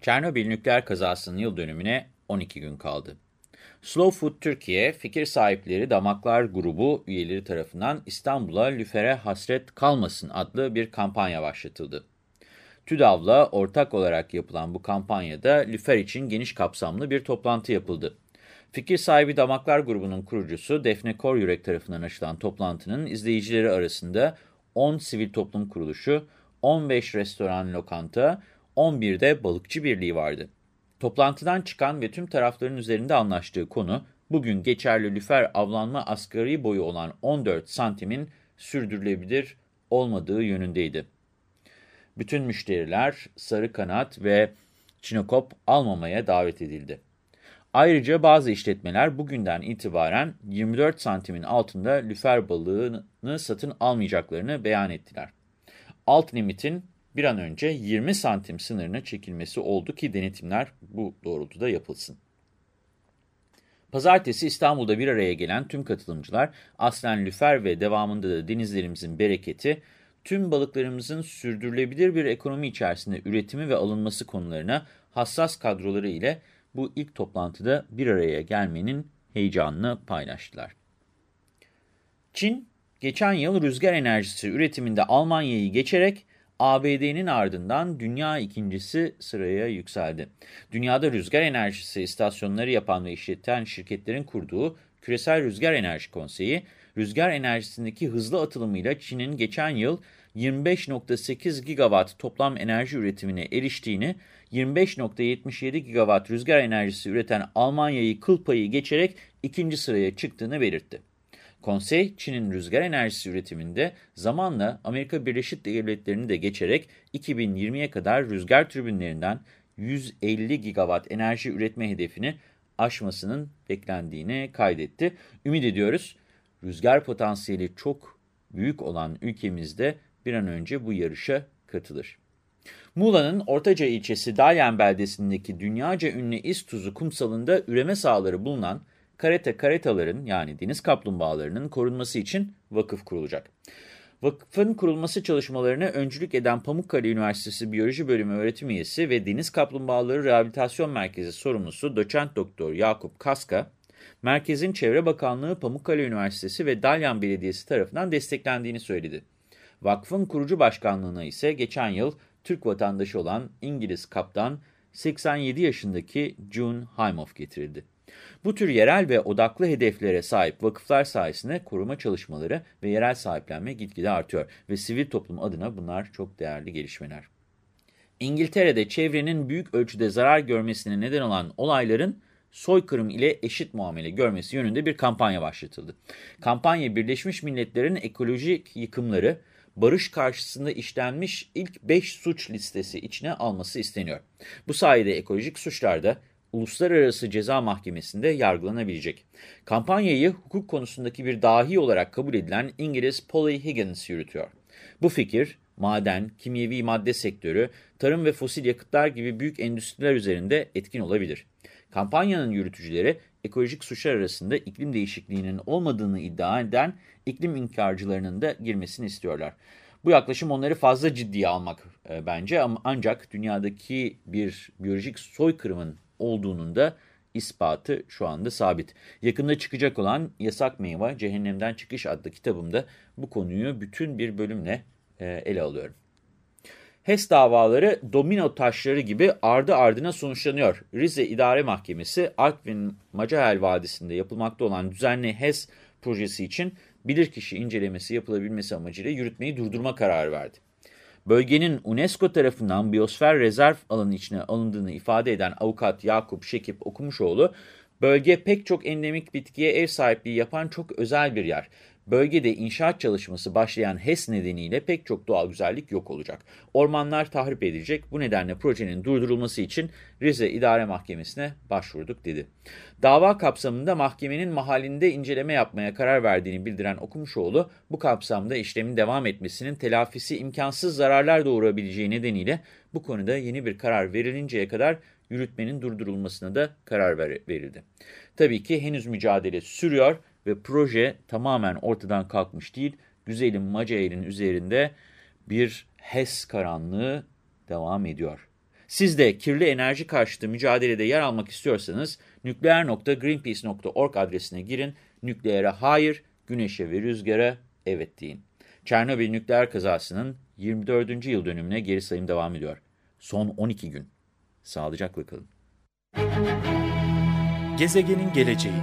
Çernobil nükleer kazasının yıl dönümüne 12 gün kaldı. Slow Food Türkiye, fikir sahipleri Damaklar grubu üyeleri tarafından İstanbul'a lüfere hasret kalmasın adlı bir kampanya başlatıldı. TÜDAV'la ortak olarak yapılan bu kampanyada lüfer için geniş kapsamlı bir toplantı yapıldı. Fikir sahibi Damaklar grubunun kurucusu Defne Koryürek tarafından açılan toplantının izleyicileri arasında 10 sivil toplum kuruluşu, 15 restoran lokanta, 11'de balıkçı birliği vardı. Toplantıdan çıkan ve tüm tarafların üzerinde anlaştığı konu, bugün geçerli lüfer avlanma asgari boyu olan 14 santimin sürdürülebilir olmadığı yönündeydi. Bütün müşteriler sarı kanat ve çinokop almamaya davet edildi. Ayrıca bazı işletmeler bugünden itibaren 24 santimin altında lüfer balığını satın almayacaklarını beyan ettiler. Alt limitin bir an önce 20 santim sınırına çekilmesi oldu ki denetimler bu doğrultuda yapılsın. Pazartesi İstanbul'da bir araya gelen tüm katılımcılar aslen lüfer ve devamında da denizlerimizin bereketi, tüm balıklarımızın sürdürülebilir bir ekonomi içerisinde üretimi ve alınması konularına hassas kadroları ile bu ilk toplantıda bir araya gelmenin heyecanını paylaştılar. Çin, geçen yıl rüzgar enerjisi üretiminde Almanya'yı geçerek ABD'nin ardından dünya ikincisi sıraya yükseldi. Dünyada rüzgar enerjisi istasyonları yapan ve işleten şirketlerin kurduğu Küresel Rüzgar Enerji Konseyi, rüzgar enerjisindeki hızlı atılımıyla Çin'in geçen yıl 25.8 gigawatt toplam enerji üretimine eriştiğini, 25.77 gigawatt rüzgar enerjisi üreten Almanya'yı kıl payı geçerek ikinci sıraya çıktığını belirtti. Konsey, Çin'in rüzgar enerjisi üretiminde zamanla Amerika Birleşik Devletleri'ni de geçerek 2020'ye kadar rüzgar türbinlerinden 150 gigawatt enerji üretme hedefini aşmasının beklendiğini kaydetti. Ümit ediyoruz, rüzgar potansiyeli çok büyük olan ülkemizde bir an önce bu yarışa katılır. Muğla'nın Ortaca ilçesi Dalyan beldesindeki dünyaca ünlü İztuzu kumsalında üreme sahaları bulunan karate karetaların yani deniz kaplumbağalarının korunması için vakıf kurulacak. Vakıfın kurulması çalışmalarına öncülük eden Pamukkale Üniversitesi Biyoloji Bölümü öğretim üyesi ve Deniz Kaplumbağaları Rehabilitasyon Merkezi sorumlusu doçent doktor Yakup Kaska, merkezin Çevre Bakanlığı, Pamukkale Üniversitesi ve Dalyan Belediyesi tarafından desteklendiğini söyledi. Vakfın kurucu başkanlığına ise geçen yıl Türk vatandaşı olan İngiliz kaptan 87 yaşındaki June Hymoff getirildi. Bu tür yerel ve odaklı hedeflere sahip vakıflar sayesinde koruma çalışmaları ve yerel sahiplenme gitgide artıyor ve sivil toplum adına bunlar çok değerli gelişmeler. İngiltere'de çevrenin büyük ölçüde zarar görmesine neden olan olayların soykırım ile eşit muamele görmesi yönünde bir kampanya başlatıldı. Kampanya Birleşmiş Milletler'in ekolojik yıkımları, barış karşısında işlenmiş ilk 5 suç listesi içine alması isteniyor. Bu sayede ekolojik suçlarda Uluslararası Ceza Mahkemesi'nde yargılanabilecek. Kampanyayı hukuk konusundaki bir dahi olarak kabul edilen İngiliz Polly Higgins yürütüyor. Bu fikir, maden, kimyevi madde sektörü, tarım ve fosil yakıtlar gibi büyük endüstriler üzerinde etkin olabilir. Kampanyanın yürütücüleri, ekolojik suçlar arasında iklim değişikliğinin olmadığını iddia eden iklim inkarcılarının da girmesini istiyorlar. Bu yaklaşım onları fazla ciddiye almak e, bence ama ancak dünyadaki bir biyolojik soykırımın olduğunun da ispatı şu anda sabit. Yakında çıkacak olan Yasak Meyve Cehennemden Çıkış adlı kitabımda bu konuyu bütün bir bölümle e, ele alıyorum. HES davaları domino taşları gibi ardı ardına sonuçlanıyor. Rize İdare Mahkemesi Artvin Macahel Vadisi'nde yapılmakta olan düzenli HES projesi için bilirkişi incelemesi yapılabilmesi amacıyla yürütmeyi durdurma kararı verdi. Bölgenin UNESCO tarafından biyosfer rezerv alanı içine alındığını ifade eden avukat Yakup Şekip Okumuşoğlu, bölge pek çok endemik bitkiye ev sahipliği yapan çok özel bir yer. Bölgede inşaat çalışması başlayan HES nedeniyle pek çok doğal güzellik yok olacak. Ormanlar tahrip edilecek. Bu nedenle projenin durdurulması için Rize İdare Mahkemesi'ne başvurduk dedi. Dava kapsamında mahkemenin mahallinde inceleme yapmaya karar verdiğini bildiren Okumuşoğlu, bu kapsamda işlemin devam etmesinin telafisi imkansız zararlar doğurabileceği nedeniyle bu konuda yeni bir karar verilinceye kadar yürütmenin durdurulmasına da karar ver verildi. Tabii ki henüz mücadele sürüyor ve proje tamamen ortadan kalkmış değil. Güzelim Macael'in üzerinde bir HES karanlığı devam ediyor. Siz de kirli enerji karşıtı mücadelede yer almak istiyorsanız nükleer.greenpeace.org adresine girin. Nükleere hayır, güneşe ve rüzgara evet deyin. Çernobil nükleer kazasının 24. yıl dönümüne geri sayım devam ediyor. Son 12 gün. Sağlıcakla kalın. Gezegenin geleceği